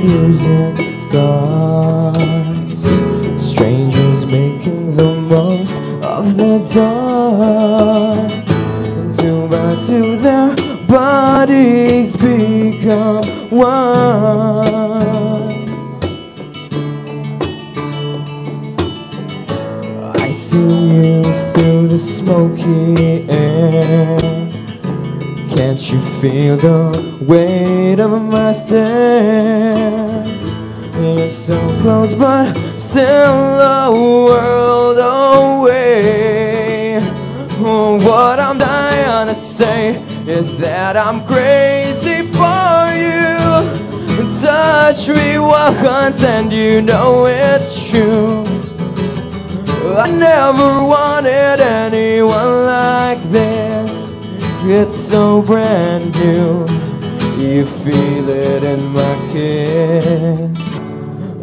figures and stars Strangers making the most of the dark. And two by two their bodies become one. I see you through the smoky feel the weight of my stare? You're so close, but still a world away. What I'm dying to say is that I'm crazy for you. Touch me once, and you know it's true. I never wanted anyone like. It's so brand new. You feel it in my kiss.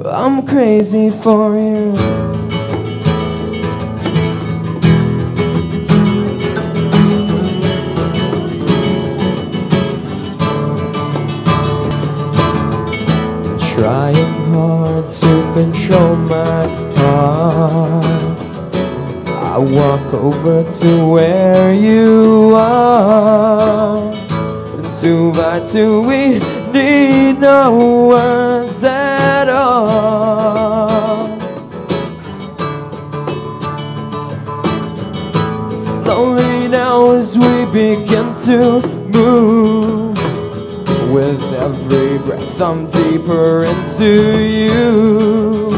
I'm crazy for you. Trying hard to control my heart. I walk over to where you are. And two by two, we need no words at all. Slowly now, as we begin to move, with every breath, I'm deeper into you.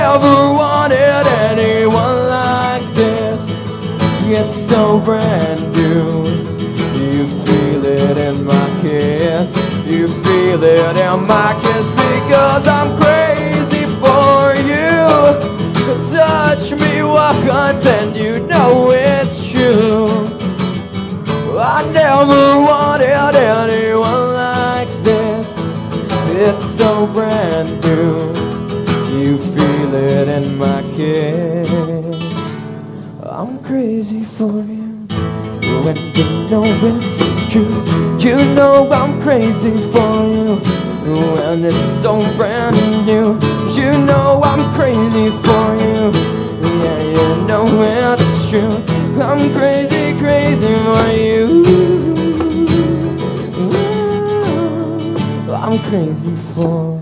Never wanted anyone like this. It's so brand new. You feel it in my kiss. You feel it in my kiss because I'm crazy for you. Touch me once and you know it's true. I never wanted anyone like this. It's so brand new. I'm crazy for you. When you know it's true, you know I'm crazy for you. When it's so brand new, you know I'm crazy for you. Yeah, you know it's true. I'm crazy, crazy for you. I'm crazy for